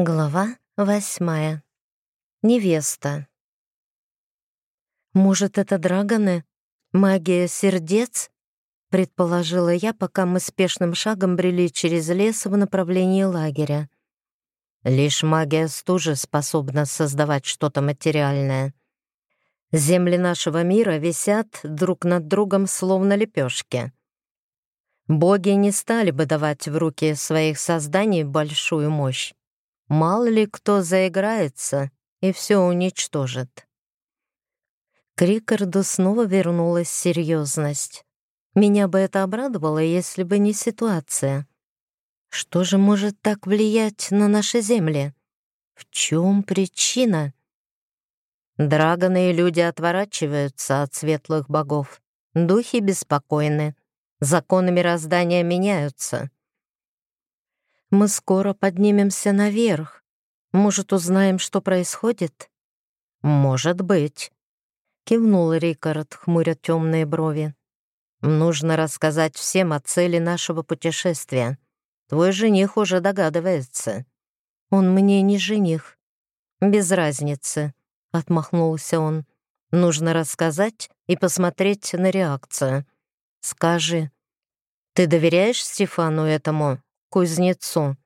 Глава восьмая. Невеста. «Может, это драгоны? Магия сердец?» — предположила я, пока мы спешным шагом брели через лес в направлении лагеря. «Лишь магия стужи способна создавать что-то материальное. Земли нашего мира висят друг над другом, словно лепешки. Боги не стали бы давать в руки своих созданий большую мощь. Мало ли кто заиграется и все уничтожит. К Рикарду снова вернулась серьезность. Меня бы это обрадовало, если бы не ситуация. Что же может так влиять на наши земли? В чем причина? Драгоны и люди отворачиваются от светлых богов. Духи беспокойны. Законы мироздания меняются. Мы скоро поднимемся наверх. Может, узнаем, что происходит? Может быть. Кивнул Рикард, хмуря темные брови. Нужно рассказать всем о цели нашего путешествия. Твой жених уже догадывается. Он мне не жених. Без разницы, отмахнулся он. Нужно рассказать и посмотреть на реакцию. Скажи, ты доверяешь Стефану этому кузнецу.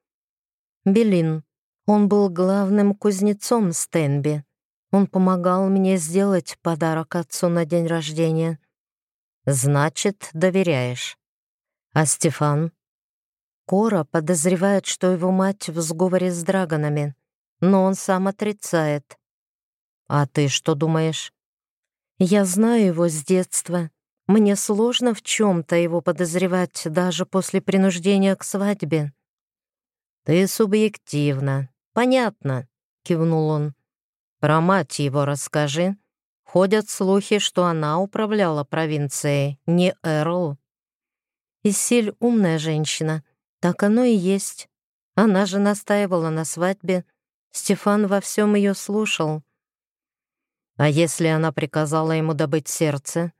Белин. Он был главным кузнецом Стенби. Он помогал мне сделать подарок отцу на день рождения. Значит, доверяешь. А Стефан? Кора подозревает, что его мать в сговоре с драгонами, но он сам отрицает. А ты что думаешь? Я знаю его с детства. Мне сложно в чем-то его подозревать даже после принуждения к свадьбе. «Ты субъективна. Понятно», — кивнул он. «Про мать его расскажи. Ходят слухи, что она управляла провинцией, не Эрл». Исиль умная женщина. Так оно и есть. Она же настаивала на свадьбе. Стефан во всем ее слушал. А если она приказала ему добыть сердце?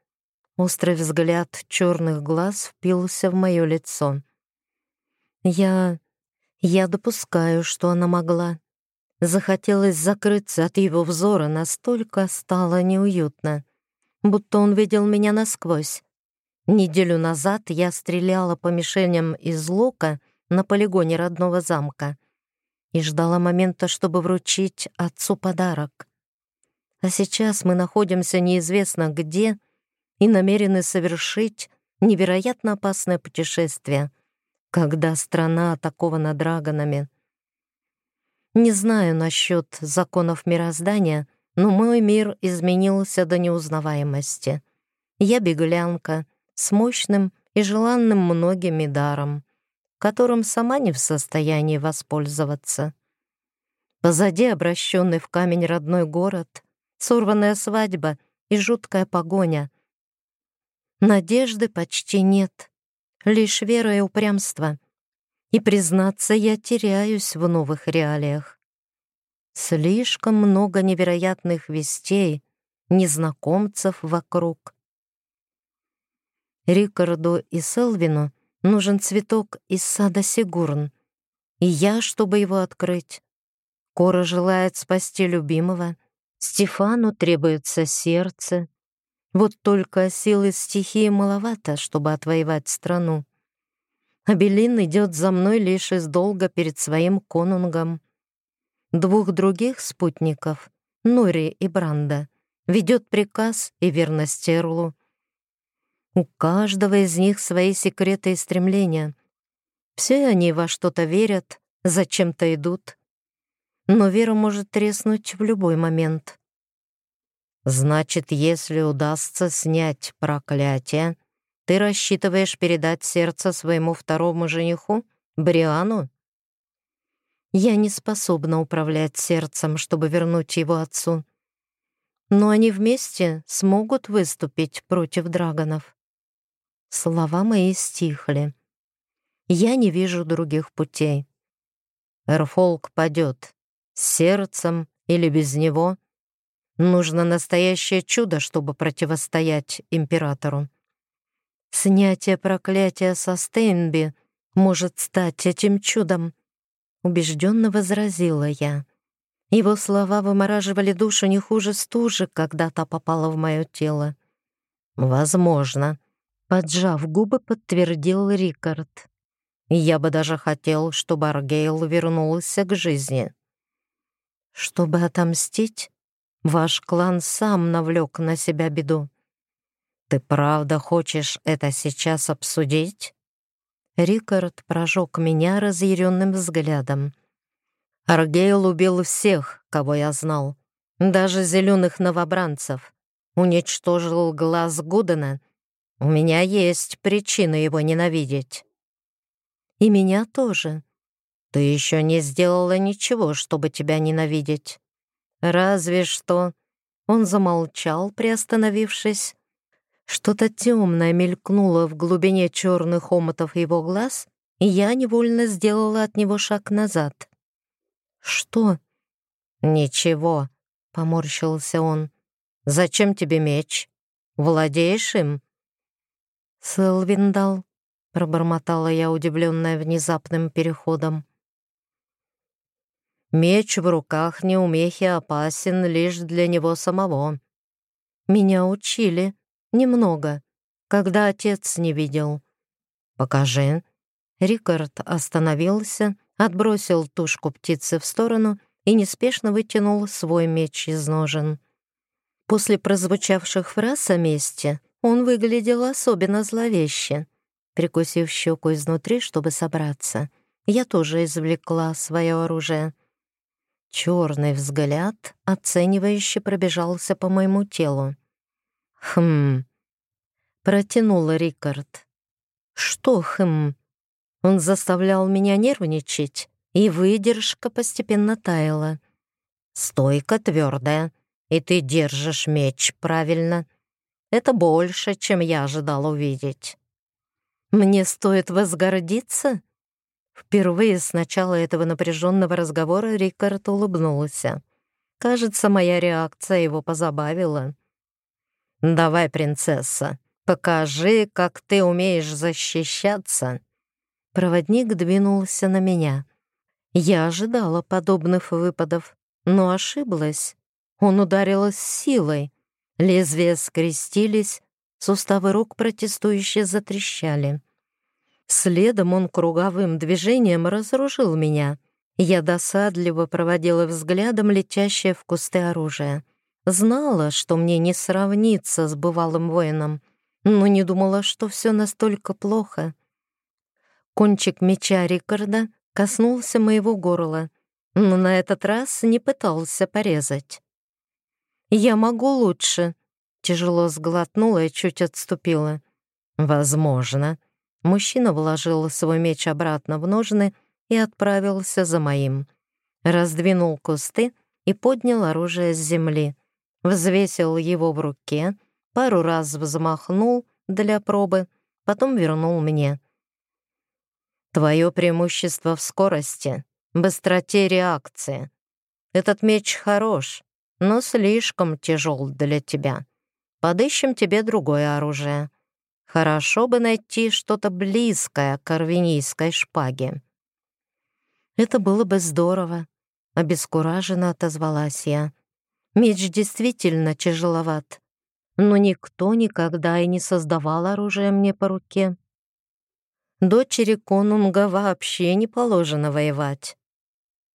Острый взгляд черных глаз впился в мое лицо. Я... я допускаю, что она могла. Захотелось закрыться от его взора, настолько стало неуютно, будто он видел меня насквозь. Неделю назад я стреляла по мишеням из лука на полигоне родного замка и ждала момента, чтобы вручить отцу подарок. А сейчас мы находимся неизвестно где — и намерены совершить невероятно опасное путешествие, когда страна атакована драгонами. Не знаю насчет законов мироздания, но мой мир изменился до неузнаваемости. Я беглянка с мощным и желанным многими даром, которым сама не в состоянии воспользоваться. Позади обращенный в камень родной город, сорванная свадьба и жуткая погоня — Надежды почти нет, лишь вера и упрямство. И, признаться, я теряюсь в новых реалиях. Слишком много невероятных вестей, незнакомцев вокруг. Рикарду и Селвину нужен цветок из сада Сигурн, и я, чтобы его открыть. Кора желает спасти любимого, Стефану требуется сердце, вот только силы стихии маловато, чтобы отвоевать страну. Абелин идет за мной лишь из долга перед своим конунгом. Двух других спутников, Нори и Бранда, ведет приказ и верность Эрлу. У каждого из них свои секреты и стремления. Все они во что-то верят, зачем-то идут. Но вера может треснуть в любой момент. Значит, если удастся снять проклятие, ты рассчитываешь передать сердце своему второму жениху, Бриану? Я не способна управлять сердцем, чтобы вернуть его отцу. Но они вместе смогут выступить против драгонов. Слова мои стихли. Я не вижу других путей. Эрфолк падет. С сердцем или без него Нужно настоящее чудо, чтобы противостоять императору. Снятие проклятия со Стейнби может стать этим чудом. — убежденно возразила я. Его слова вымораживали душу не хуже стужи, когда та попала в мое тело. «Возможно», — поджав губы, подтвердил Рикард. «Я бы даже хотел, чтобы Аргейл вернулся к жизни». «Чтобы отомстить, ваш клан сам навлек на себя беду». «Ты правда хочешь это сейчас обсудить?» Рикард прожег меня разъяренным взглядом. Аргейл убил всех, кого я знал, даже зеленых новобранцев. Уничтожил глаз Гудена. У меня есть причина его ненавидеть. И меня тоже. Ты еще не сделала ничего, чтобы тебя ненавидеть. Разве что... Он замолчал, приостановившись. Что-то темное мелькнуло в глубине черных омотов его глаз, и я невольно сделала от него шаг назад. «Что?» «Ничего», — поморщился он. «Зачем тебе меч? Владеешь им?» «Сэлвин дал», — пробормотала я, удивленная внезапным переходом. «Меч в руках неумехи опасен лишь для него самого. Меня учили, немного, когда отец не видел. Покажи». Рикард остановился, отбросил тушку птицы в сторону и неспешно вытянул свой меч из ножен. После прозвучавших фраз о мести он выглядел особенно зловеще. Прикусив щеку изнутри, чтобы собраться, я тоже извлекла свое оружие. Черный взгляд оценивающе пробежался по моему телу. «Хм...» — протянула Рикард. «Что хм?» Он заставлял меня нервничать, и выдержка постепенно таяла. «Стойка твердая, и ты держишь меч правильно. Это больше, чем я ожидал увидеть». «Мне стоит возгордиться?» Впервые с начала этого напряженного разговора Рикард улыбнулся. Кажется, моя реакция его позабавила. «Давай, принцесса, покажи, как ты умеешь защищаться», Проводник двинулся на меня. Я ожидала подобных выпадов, но ошиблась. Он ударил с силой. Лезвия скрестились, суставы рук протестующе затрещали. Следом он круговым движением разоружил меня. Я досадливо проводила взглядом летящее в кусты оружие. Знала, что мне не сравниться с бывалым воином, но не думала, что все настолько плохо. Кончик меча Рикарда коснулся моего горла, но на этот раз не пытался порезать. «Я могу лучше», — тяжело сглотнула и чуть отступила. «Возможно». Мужчина вложил свой меч обратно в ножны и отправился за моим. Раздвинул кусты и поднял оружие с земли. Взвесил его в руке, пару раз взмахнул для пробы, потом вернул мне. Твое преимущество в скорости, быстроте реакции. Этот меч хорош, но слишком тяжел для тебя. Подыщем тебе другое оружие. Хорошо бы найти что-то близкое к арвинийской шпаге. Это было бы здорово, обескураженно отозвалась я. Меч действительно тяжеловат, но никто никогда и не создавал оружие мне по руке. Дочери конунга вообще не положено воевать.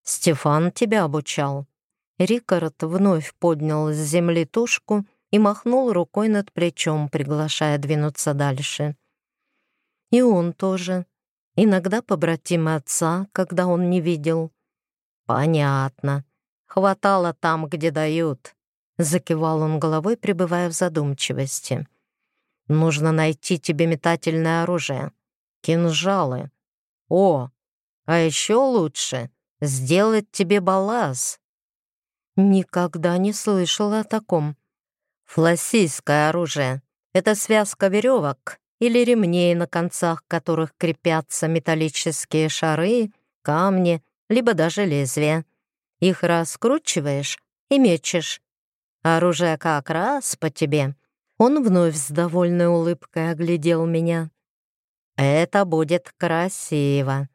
Стефан тебя обучал. Рикард вновь поднял с земли тушку и махнул рукой над плечом, приглашая двинуться дальше. И он тоже. Иногда побратим отца, когда он не видел. Понятно. Хватало там, где дают. Закивал он головой, пребывая в задумчивости. Нужно найти тебе метательное оружие кинжалы. О, а еще лучше сделать тебе баллаз. Никогда не слышала о таком. Флассийское оружие — это связка веревок или ремней, на концах которых крепятся металлические шары, камни, либо даже лезвия. Их раскручиваешь и мечешь. Оружие как раз по тебе. Он вновь с довольной улыбкой оглядел меня. Это будет красиво.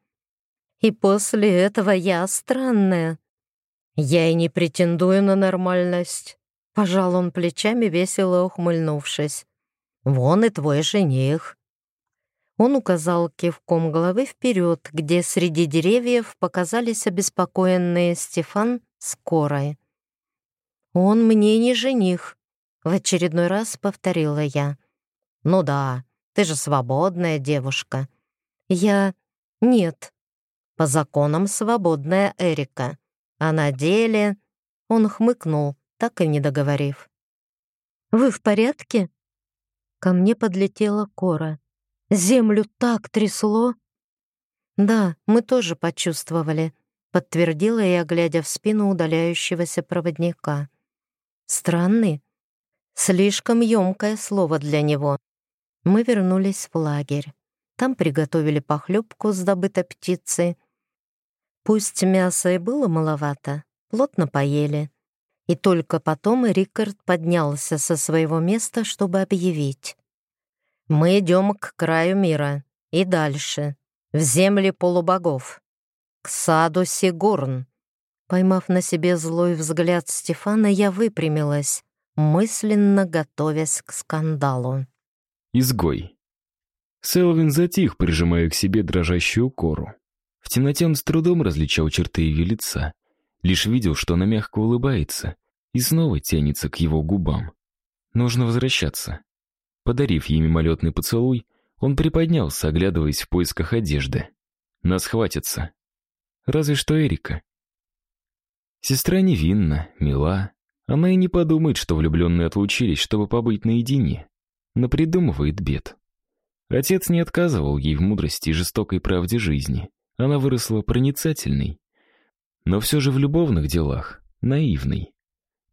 И после этого я странная. Я и не претендую на нормальность. Пожал он плечами, весело ухмыльнувшись. Вон и твой жених. Он указал кивком головы вперед, где среди деревьев показались обеспокоенные Стефан с Корой. «Он мне не жених», — в очередной раз повторила я. «Ну да, ты же свободная девушка». «Я... нет. По законам свободная Эрика. А на деле...» Он хмыкнул, так и не договорив. «Вы в порядке?» Ко мне подлетела Кора. Землю так трясло. «Да, мы тоже почувствовали», — подтвердила я, глядя в спину удаляющегося проводника. «Странный. Слишком ёмкое слово для него». Мы вернулись в лагерь. Там приготовили похлебку с добытой птицей. Пусть мяса и было маловато, плотно поели. И только потом Рикард поднялся со своего места, чтобы объявить. Мы идем к краю мира и дальше, в земли полубогов, к саду Сигурн. Поймав на себе злой взгляд Стефана, я выпрямилась, мысленно готовясь к скандалу. Изгой. Селвин затих, прижимая к себе дрожащую кору. В темноте он с трудом различал черты ее лица, лишь видел, что она мягко улыбается и снова тянется к его губам. Нужно возвращаться. Подарив ей мимолетный поцелуй, он приподнялся, оглядываясь в поисках одежды. Нас хватится. Разве что Эрика. Сестра невинна, мила. Она и не подумает, что влюбленные отлучились, чтобы побыть наедине. Но придумывает бед. Отец не отказывал ей в мудрости и жестокой правде жизни. Она выросла проницательной. Но все же в любовных делах наивной.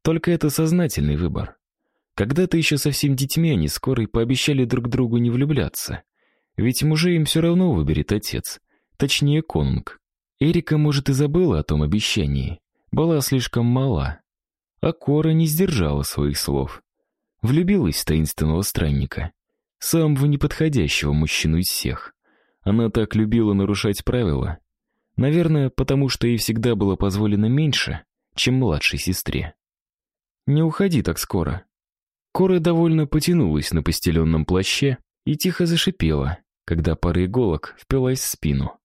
Только это сознательный выбор. Когда-то еще совсем детьми они скоро и пообещали друг другу не влюбляться. Ведь мужей им все равно выберет отец, точнее конунг. Эрика, может, и забыла о том обещании, была слишком мала. А Кора не сдержала своих слов. Влюбилась в таинственного странника, самого неподходящего мужчину из всех. Она так любила нарушать правила. Наверное, потому что ей всегда было позволено меньше, чем младшей сестре. «Не уходи так скоро», Кора довольно потянулась на постеленном плаще и тихо зашипела, когда пара иголок впилась в спину.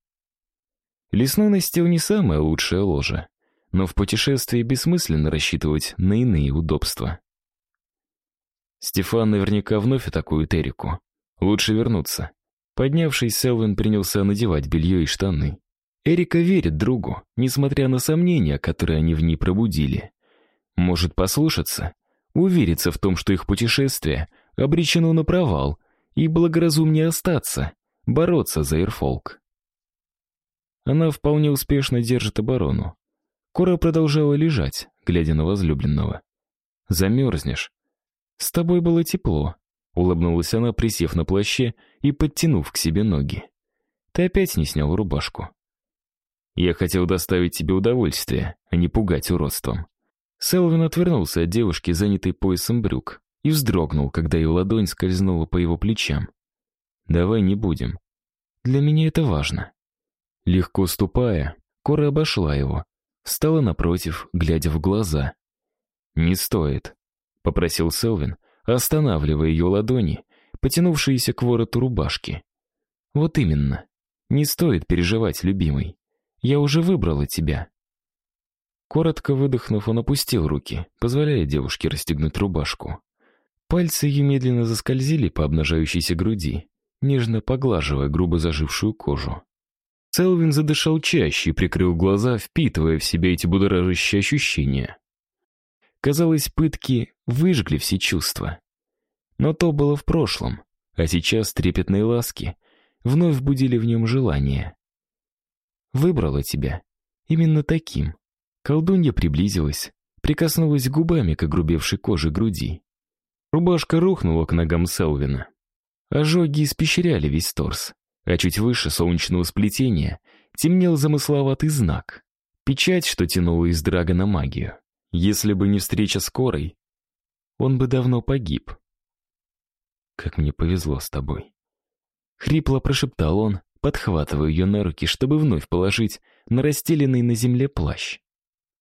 Лесной настил не самое лучшее ложе, но в путешествии бессмысленно рассчитывать на иные удобства. Стефан наверняка вновь атакует Эрику. Лучше вернуться. Поднявшись, Селвин принялся надевать белье и штаны. Эрика верит другу, несмотря на сомнения, которые они в ней пробудили. Может послушаться увериться в том, что их путешествие обречено на провал, и благоразумнее остаться, бороться за Ирфолк. Она вполне успешно держит оборону. Кора продолжала лежать, глядя на возлюбленного. «Замерзнешь. С тобой было тепло», — улыбнулась она, присев на плаще и подтянув к себе ноги. «Ты опять не снял рубашку». «Я хотел доставить тебе удовольствие, а не пугать уродством», Селвин отвернулся от девушки, занятой поясом брюк, и вздрогнул, когда ее ладонь скользнула по его плечам. «Давай не будем. Для меня это важно». Легко ступая, Кора обошла его, встала напротив, глядя в глаза. «Не стоит», — попросил Селвин, останавливая ее ладони, потянувшиеся к вороту рубашки. «Вот именно. Не стоит переживать, любимый. Я уже выбрала тебя». Коротко выдохнув, он опустил руки, позволяя девушке расстегнуть рубашку. Пальцы ее медленно заскользили по обнажающейся груди, нежно поглаживая грубо зажившую кожу. Селвин задышал чаще и прикрыл глаза, впитывая в себя эти будоражащие ощущения. Казалось, пытки выжгли все чувства. Но то было в прошлом, а сейчас трепетные ласки вновь будили в нем желание. Выбрала тебя именно таким, Колдунья приблизилась, прикоснулась губами к огрубевшей коже груди. Рубашка рухнула к ногам Селвина. Ожоги испещряли весь торс, а чуть выше солнечного сплетения темнел замысловатый знак. Печать, что тянула из драга на магию. Если бы не встреча с Корой, он бы давно погиб. «Как мне повезло с тобой». Хрипло прошептал он, подхватываю ее на руки, чтобы вновь положить на расстеленный на земле плащ.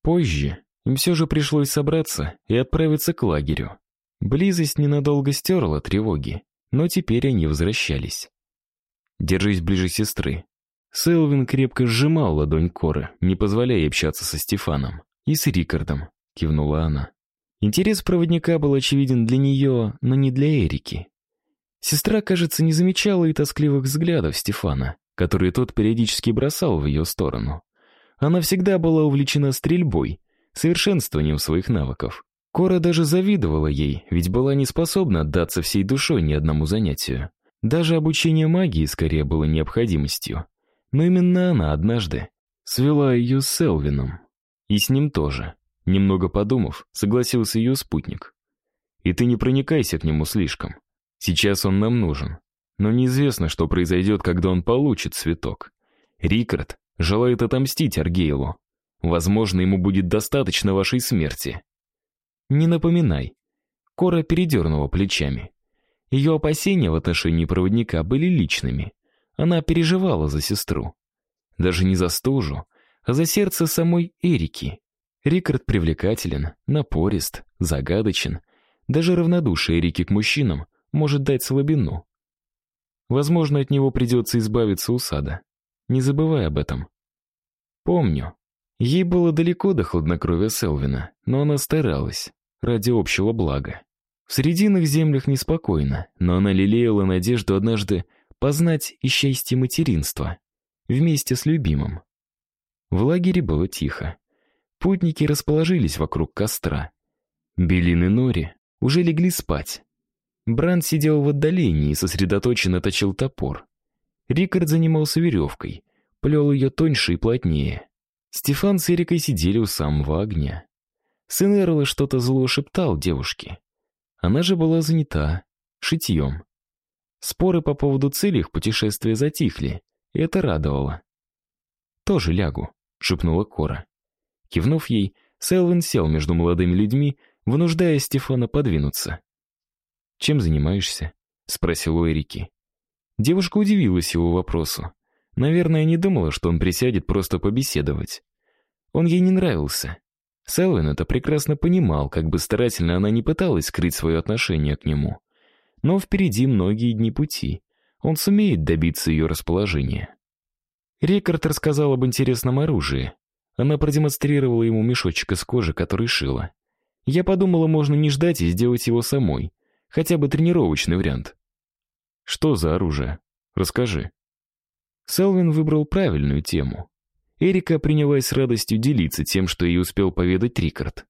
Позже им все же пришлось собраться и отправиться к лагерю. Близость ненадолго стерла тревоги, но теперь они возвращались. «Держись ближе сестры». Селвин крепко сжимал ладонь Коры, не позволяя общаться со Стефаном. «И с Рикардом», — кивнула она. Интерес проводника был очевиден для нее, но не для Эрики. Сестра, кажется, не замечала и тоскливых взглядов Стефана, которые тот периодически бросал в ее сторону. Она всегда была увлечена стрельбой, совершенствованием своих навыков. Кора даже завидовала ей, ведь была не способна отдаться всей душой ни одному занятию. Даже обучение магии скорее было необходимостью. Но именно она однажды свела ее с Селвином. И с ним тоже. Немного подумав, согласился ее спутник. «И ты не проникайся к нему слишком. Сейчас он нам нужен. Но неизвестно, что произойдет, когда он получит цветок. Рикард желает отомстить Аргейлу. Возможно, ему будет достаточно вашей смерти. Не напоминай. Кора передернула плечами. Ее опасения в отношении проводника были личными. Она переживала за сестру. Даже не за стужу, а за сердце самой Эрики. Рикард привлекателен, напорист, загадочен. Даже равнодушие Эрики к мужчинам может дать слабину. Возможно, от него придется избавиться у сада. Не забывай об этом. Помню. Ей было далеко до хладнокровия Селвина, но она старалась ради общего блага. В срединных землях неспокойно, но она лелеяла надежду однажды познать и счастье материнства вместе с любимым. В лагере было тихо. Путники расположились вокруг костра. Белин и Нори уже легли спать. Бранд сидел в отдалении и сосредоточенно точил топор. Рикард занимался веревкой, плел ее тоньше и плотнее. Стефан с Эрикой сидели у самого огня. Сын Эрла что-то зло шептал девушке. Она же была занята шитьем. Споры по поводу цели их путешествия затихли, и это радовало. «Тоже лягу», — шепнула Кора. Кивнув ей, Селвин сел между молодыми людьми, вынуждая Стефана подвинуться. «Чем занимаешься?» — спросил у Эрики. Девушка удивилась его вопросу. Наверное, не думала, что он присядет просто побеседовать. Он ей не нравился. Селвин это прекрасно понимал, как бы старательно она не пыталась скрыть свое отношение к нему. Но впереди многие дни пути. Он сумеет добиться ее расположения. Рикард рассказал об интересном оружии. Она продемонстрировала ему мешочек из кожи, который шила. Я подумала, можно не ждать и сделать его самой. Хотя бы тренировочный вариант. Что за оружие? Расскажи. Селвин выбрал правильную тему. Эрика принялась с радостью делиться тем, что ей успел поведать Рикард.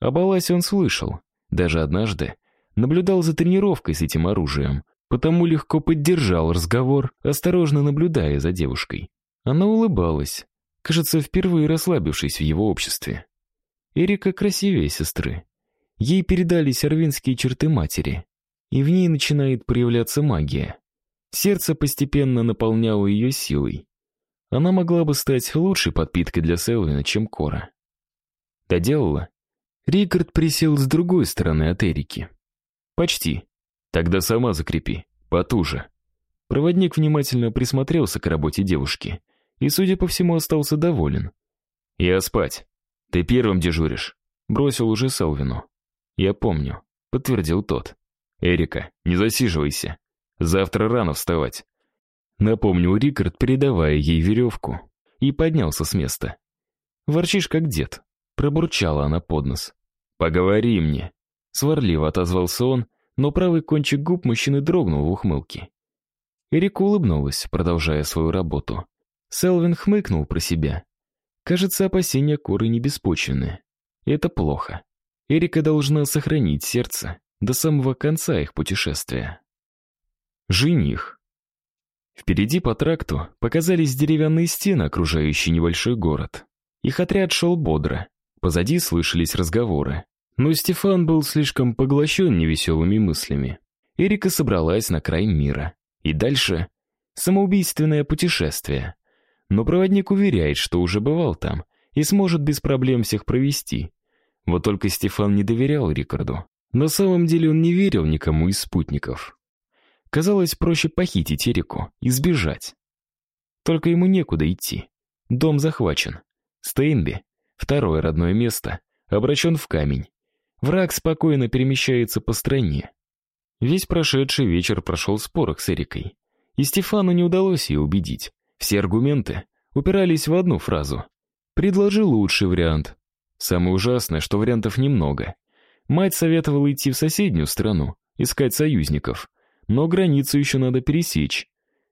О Баласе он слышал, даже однажды наблюдал за тренировкой с этим оружием, потому легко поддержал разговор, осторожно наблюдая за девушкой. Она улыбалась, кажется, впервые расслабившись в его обществе. Эрика красивее сестры. Ей передались арвинские черты матери, и в ней начинает проявляться магия. Сердце постепенно наполняло ее силой. Она могла бы стать лучшей подпиткой для Селвина, чем Кора. Доделала? Рикард присел с другой стороны от Эрики. Почти. Тогда сама закрепи, потуже. Проводник внимательно присмотрелся к работе девушки и, судя по всему, остался доволен. «Я спать. Ты первым дежуришь», — бросил уже Селвину. «Я помню», — подтвердил тот. «Эрика, не засиживайся. Завтра рано вставать. Напомнил Рикард, передавая ей веревку, и поднялся с места. «Ворчишь, как дед», — пробурчала она под нос. «Поговори мне», — сварливо отозвался он, но правый кончик губ мужчины дрогнул в ухмылке. Эрика улыбнулась, продолжая свою работу. Селвин хмыкнул про себя. Кажется, опасения Коры не беспочвенны. Это плохо. Эрика должна сохранить сердце до самого конца их путешествия. Жених. Впереди по тракту показались деревянные стены, окружающие небольшой город. Их отряд шел бодро. Позади слышались разговоры. Но Стефан был слишком поглощен невеселыми мыслями. Эрика собралась на край мира. И дальше самоубийственное путешествие. Но проводник уверяет, что уже бывал там и сможет без проблем всех провести. Вот только Стефан не доверял Рикарду. На самом деле он не верил никому из спутников. Казалось проще похитить Эрику и сбежать. Только ему некуда идти. Дом захвачен. Стейнби, второе родное место, обращен в камень. Враг спокойно перемещается по стране. Весь прошедший вечер прошел в с Эрикой. И Стефану не удалось ее убедить. Все аргументы упирались в одну фразу. «Предложи лучший вариант». Самое ужасное, что вариантов немного. Мать советовала идти в соседнюю страну, искать союзников. Но границу еще надо пересечь.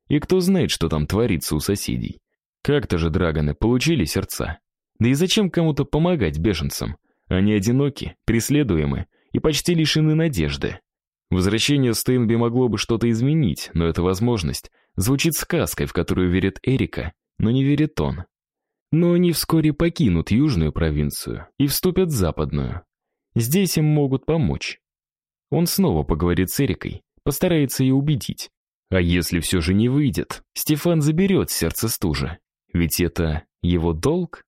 И кто знает, что там творится у соседей. Как-то же драгоны получили сердца. Да и зачем кому-то помогать беженцам? Они одиноки, преследуемы и почти лишены надежды. Возвращение Стейнби могло бы что-то изменить, но эта возможность звучит сказкой, в которую верит Эрика, но не верит он. Но они вскоре покинут южную провинцию и вступят в западную. Здесь им могут помочь. Он снова поговорит с Эрикой, постарается ее убедить. А если все же не выйдет, Стефан заберет сердце стужа. Ведь это его долг?